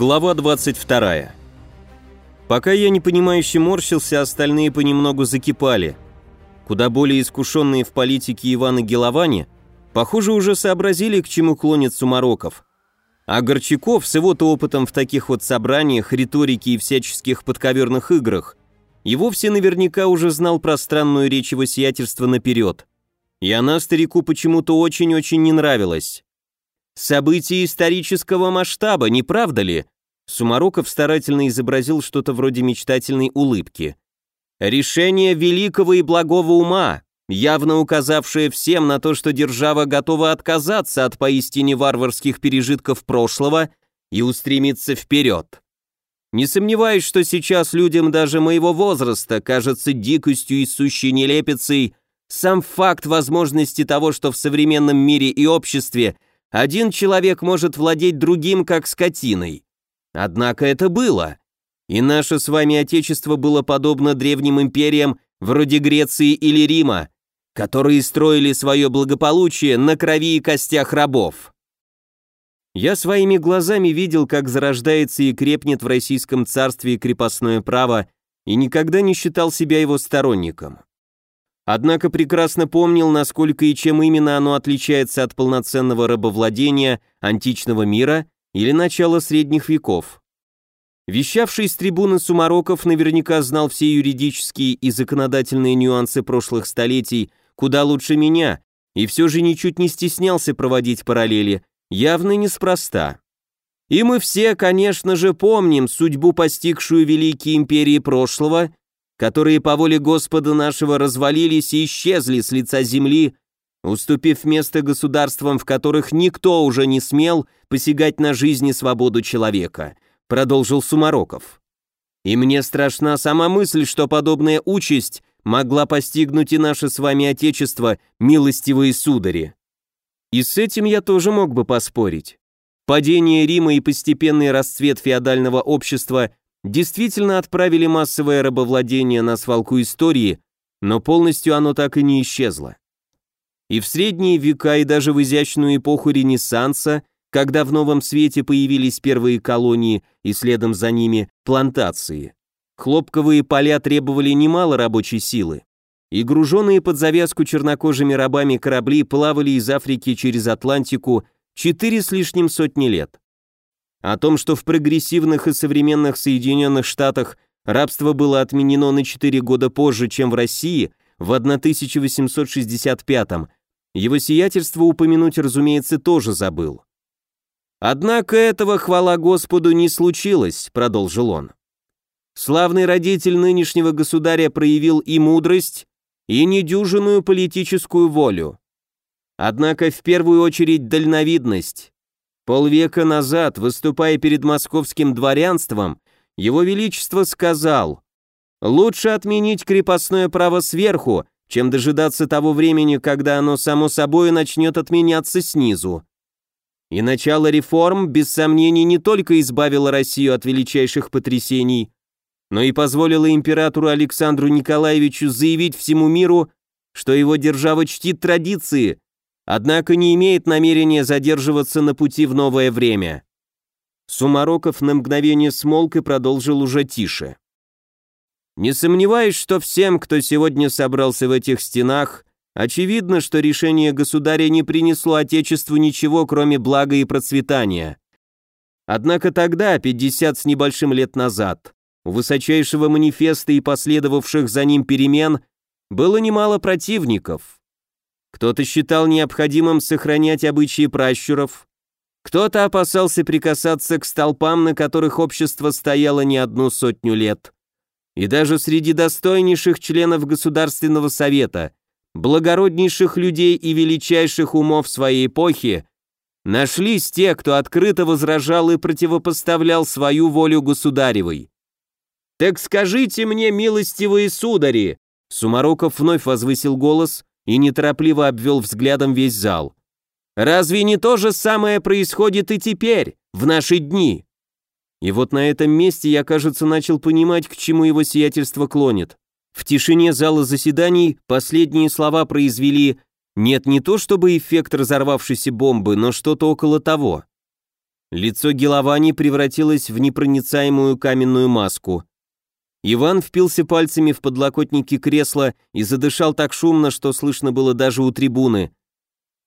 Глава 22. Пока я непонимающе морщился, остальные понемногу закипали. Куда более искушенные в политике Иван и Геловани, похоже, уже сообразили, к чему клонит Сумароков. А Горчаков с его-то опытом в таких вот собраниях, риторике и всяческих подковерных играх, и вовсе наверняка уже знал про странную речь его сиятельства наперед. И она старику почему-то очень-очень не нравилась. События исторического масштаба, не правда ли? Сумароков старательно изобразил что-то вроде мечтательной улыбки. Решение великого и благого ума, явно указавшее всем на то, что держава готова отказаться от поистине варварских пережитков прошлого и устремиться вперед. Не сомневаюсь, что сейчас людям даже моего возраста кажется дикостью и сущей нелепицей сам факт возможности того, что в современном мире и обществе – один человек может владеть другим, как скотиной. Однако это было. И наше с вами Отечество было подобно древним империям вроде Греции или Рима, которые строили свое благополучие на крови и костях рабов. Я своими глазами видел, как зарождается и крепнет в Российском царстве крепостное право, и никогда не считал себя его сторонником. Однако прекрасно помнил, насколько и чем именно оно отличается от полноценного рабовладения античного мира или начала средних веков. Вещавший с трибуны Сумароков наверняка знал все юридические и законодательные нюансы прошлых столетий куда лучше меня, и все же ничуть не стеснялся проводить параллели, явно неспроста. И мы все, конечно же, помним судьбу, постигшую великие империи прошлого которые по воле Господа нашего развалились и исчезли с лица земли, уступив место государствам, в которых никто уже не смел посягать на жизнь и свободу человека», продолжил Сумароков. «И мне страшна сама мысль, что подобная участь могла постигнуть и наше с вами Отечество, милостивые судари. И с этим я тоже мог бы поспорить. Падение Рима и постепенный расцвет феодального общества действительно отправили массовое рабовладение на свалку истории, но полностью оно так и не исчезло. И в средние века, и даже в изящную эпоху Ренессанса, когда в новом свете появились первые колонии и следом за ними плантации, хлопковые поля требовали немало рабочей силы, и груженные под завязку чернокожими рабами корабли плавали из Африки через Атлантику четыре с лишним сотни лет. О том, что в прогрессивных и современных Соединенных Штатах рабство было отменено на 4 года позже, чем в России, в 1865 его сиятельство упомянуть, разумеется, тоже забыл. «Однако этого, хвала Господу, не случилось», — продолжил он. «Славный родитель нынешнего государя проявил и мудрость, и недюжинную политическую волю. Однако в первую очередь дальновидность. Полвека назад, выступая перед московским дворянством, его величество сказал, «Лучше отменить крепостное право сверху, чем дожидаться того времени, когда оно само собой начнет отменяться снизу». И начало реформ, без сомнений, не только избавило Россию от величайших потрясений, но и позволило императору Александру Николаевичу заявить всему миру, что его держава чтит традиции, однако не имеет намерения задерживаться на пути в новое время. Сумароков на мгновение смолк и продолжил уже тише. Не сомневаюсь, что всем, кто сегодня собрался в этих стенах, очевидно, что решение государя не принесло Отечеству ничего, кроме блага и процветания. Однако тогда, 50 с небольшим лет назад, у высочайшего манифеста и последовавших за ним перемен было немало противников, кто-то считал необходимым сохранять обычаи пращуров, кто-то опасался прикасаться к столпам, на которых общество стояло не одну сотню лет. И даже среди достойнейших членов Государственного Совета, благороднейших людей и величайших умов своей эпохи, нашлись те, кто открыто возражал и противопоставлял свою волю государевой. «Так скажите мне, милостивые судари!» Сумароков вновь возвысил голос, и неторопливо обвел взглядом весь зал. «Разве не то же самое происходит и теперь, в наши дни?» И вот на этом месте я, кажется, начал понимать, к чему его сиятельство клонит. В тишине зала заседаний последние слова произвели «нет, не то чтобы эффект разорвавшейся бомбы, но что-то около того». Лицо Геловани превратилось в непроницаемую каменную маску. Иван впился пальцами в подлокотники кресла и задышал так шумно, что слышно было даже у трибуны.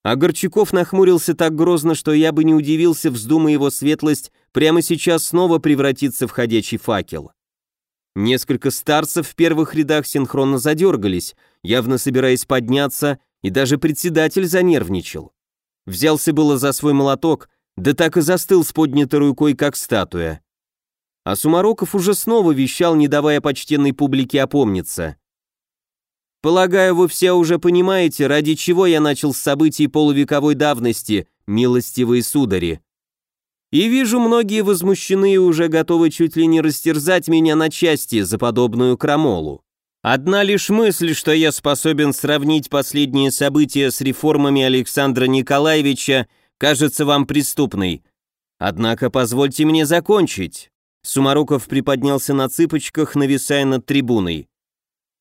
А Горчаков нахмурился так грозно, что я бы не удивился, вздумая его светлость прямо сейчас снова превратиться в ходячий факел. Несколько старцев в первых рядах синхронно задергались, явно собираясь подняться, и даже председатель занервничал. Взялся было за свой молоток, да так и застыл с поднятой рукой, как статуя. А Сумароков уже снова вещал, не давая почтенной публике опомниться. «Полагаю, вы все уже понимаете, ради чего я начал с событий полувековой давности, милостивые судари. И вижу, многие возмущены и уже готовы чуть ли не растерзать меня на части за подобную крамолу. Одна лишь мысль, что я способен сравнить последние события с реформами Александра Николаевича, кажется вам преступной. Однако позвольте мне закончить. Сумароков приподнялся на цыпочках, нависая над трибуной.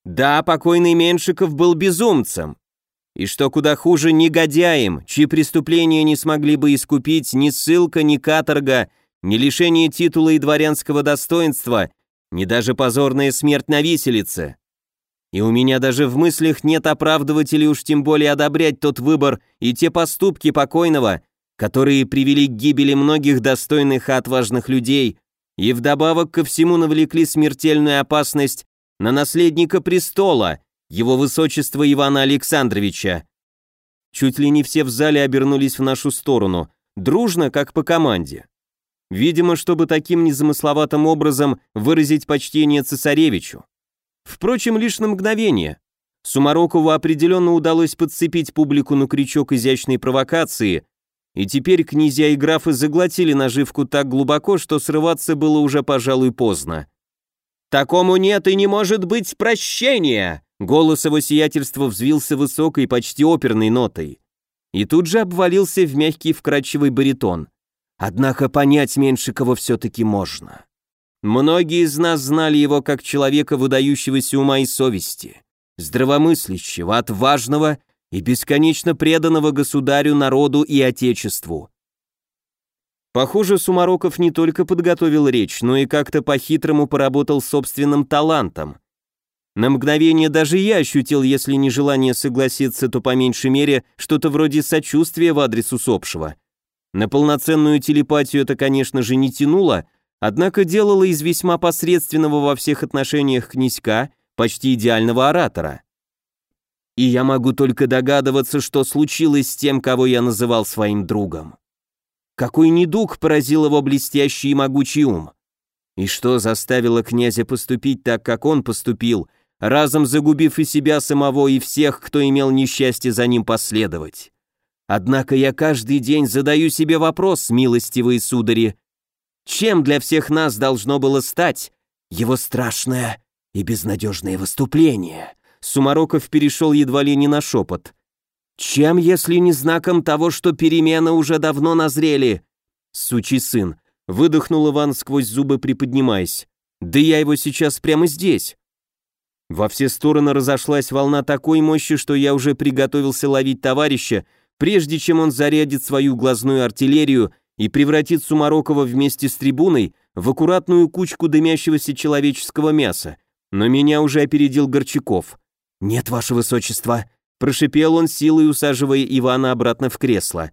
Да, покойный Меншиков был безумцем. И что куда хуже, негодяем, чьи преступления не смогли бы искупить ни ссылка, ни каторга, ни лишение титула и дворянского достоинства, ни даже позорная смерть на виселице. И у меня даже в мыслях нет оправдывать или уж тем более одобрять тот выбор и те поступки покойного, которые привели к гибели многих достойных и отважных людей, и вдобавок ко всему навлекли смертельную опасность на наследника престола, его высочество Ивана Александровича. Чуть ли не все в зале обернулись в нашу сторону, дружно, как по команде. Видимо, чтобы таким незамысловатым образом выразить почтение цесаревичу. Впрочем, лишь на мгновение. Сумарокову определенно удалось подцепить публику на крючок изящной провокации, и теперь князья и графы заглотили наживку так глубоко, что срываться было уже, пожалуй, поздно. «Такому нет и не может быть прощения!» Голос его сиятельства взвился высокой, почти оперной нотой. И тут же обвалился в мягкий вкрадчивый баритон. Однако понять Меншикова все-таки можно. Многие из нас знали его как человека, выдающегося ума и совести, здравомыслящего, отважного и бесконечно преданного государю, народу и отечеству. Похоже, Сумароков не только подготовил речь, но и как-то по-хитрому поработал собственным талантом. На мгновение даже я ощутил, если не желание согласиться, то по меньшей мере что-то вроде сочувствия в адрес усопшего. На полноценную телепатию это, конечно же, не тянуло, однако делало из весьма посредственного во всех отношениях князька почти идеального оратора. И я могу только догадываться, что случилось с тем, кого я называл своим другом. Какой недуг поразил его блестящий и могучий ум. И что заставило князя поступить так, как он поступил, разом загубив и себя самого, и всех, кто имел несчастье за ним последовать. Однако я каждый день задаю себе вопрос, милостивые судари, чем для всех нас должно было стать его страшное и безнадежное выступление? Сумароков перешел едва ли не на шепот. «Чем, если не знаком того, что перемены уже давно назрели?» «Сучий сын», — выдохнул Иван сквозь зубы, приподнимаясь. «Да я его сейчас прямо здесь». Во все стороны разошлась волна такой мощи, что я уже приготовился ловить товарища, прежде чем он зарядит свою глазную артиллерию и превратит Сумарокова вместе с трибуной в аккуратную кучку дымящегося человеческого мяса. Но меня уже опередил Горчаков. «Нет, ваше высочество», — прошипел он силой, усаживая Ивана обратно в кресло.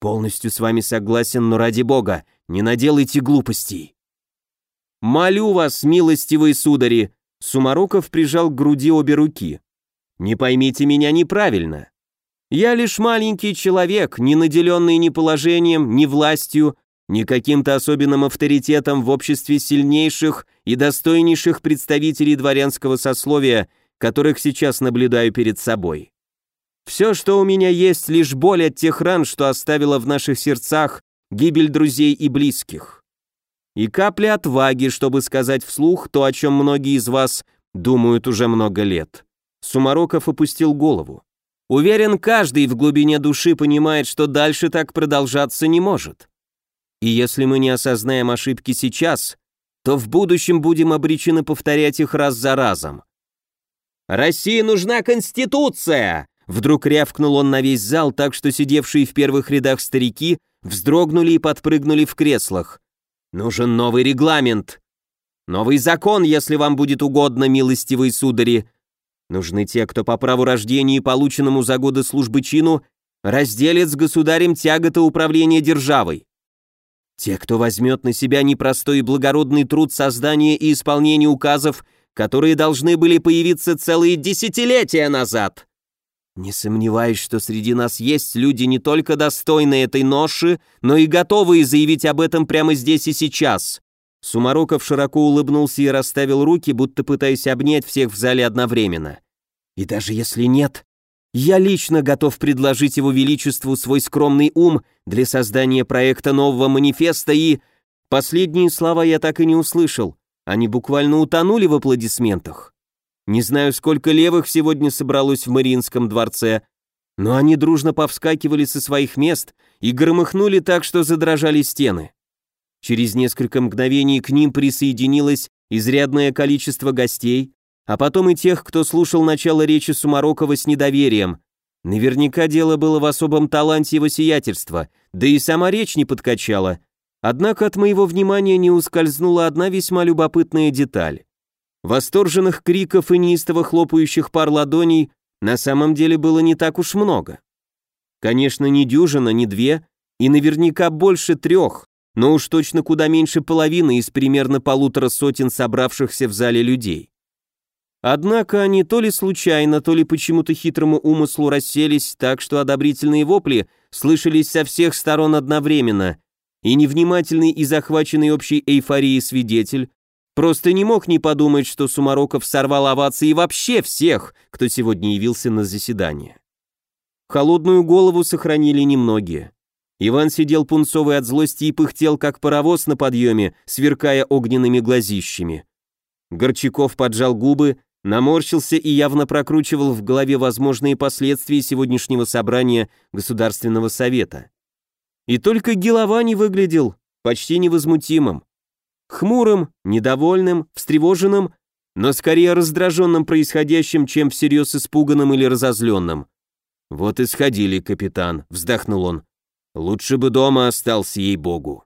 «Полностью с вами согласен, но ради бога, не наделайте глупостей». «Молю вас, милостивые судари!» Сумароков прижал к груди обе руки. «Не поймите меня неправильно. Я лишь маленький человек, не наделенный ни положением, ни властью, ни каким-то особенным авторитетом в обществе сильнейших и достойнейших представителей дворянского сословия – которых сейчас наблюдаю перед собой. Все, что у меня есть, лишь боль от тех ран, что оставила в наших сердцах гибель друзей и близких. И капля отваги, чтобы сказать вслух то, о чем многие из вас думают уже много лет. Сумароков опустил голову. Уверен, каждый в глубине души понимает, что дальше так продолжаться не может. И если мы не осознаем ошибки сейчас, то в будущем будем обречены повторять их раз за разом. «России нужна Конституция!» Вдруг рявкнул он на весь зал, так что сидевшие в первых рядах старики вздрогнули и подпрыгнули в креслах. «Нужен новый регламент!» «Новый закон, если вам будет угодно, милостивые судари!» Нужны те, кто по праву рождения и полученному за годы службы чину разделит с государем тяготы управления державой. Те, кто возьмет на себя непростой и благородный труд создания и исполнения указов, которые должны были появиться целые десятилетия назад. Не сомневаюсь, что среди нас есть люди не только достойные этой ноши, но и готовые заявить об этом прямо здесь и сейчас. Сумароков широко улыбнулся и расставил руки, будто пытаясь обнять всех в зале одновременно. И даже если нет, я лично готов предложить его величеству свой скромный ум для создания проекта нового манифеста и... Последние слова я так и не услышал. Они буквально утонули в аплодисментах. Не знаю, сколько левых сегодня собралось в Мариинском дворце, но они дружно повскакивали со своих мест и громыхнули так, что задрожали стены. Через несколько мгновений к ним присоединилось изрядное количество гостей, а потом и тех, кто слушал начало речи Сумарокова с недоверием. Наверняка дело было в особом таланте его сиятельства, да и сама речь не подкачала. Однако от моего внимания не ускользнула одна весьма любопытная деталь. Восторженных криков и неистово хлопающих пар ладоней на самом деле было не так уж много. Конечно, не дюжина, не две, и наверняка больше трех, но уж точно куда меньше половины из примерно полутора сотен собравшихся в зале людей. Однако они то ли случайно, то ли почему-то хитрому умыслу расселись так, что одобрительные вопли слышались со всех сторон одновременно, и невнимательный и захваченный общей эйфорией свидетель просто не мог не подумать, что Сумароков сорвал овации вообще всех, кто сегодня явился на заседание. Холодную голову сохранили немногие. Иван сидел пунцовый от злости и пыхтел, как паровоз на подъеме, сверкая огненными глазищами. Горчаков поджал губы, наморщился и явно прокручивал в голове возможные последствия сегодняшнего собрания Государственного Совета. И только Геловани выглядел почти невозмутимым. Хмурым, недовольным, встревоженным, но скорее раздраженным происходящим, чем всерьез испуганным или разозленным. «Вот и сходили, капитан», — вздохнул он. «Лучше бы дома остался, ей-богу».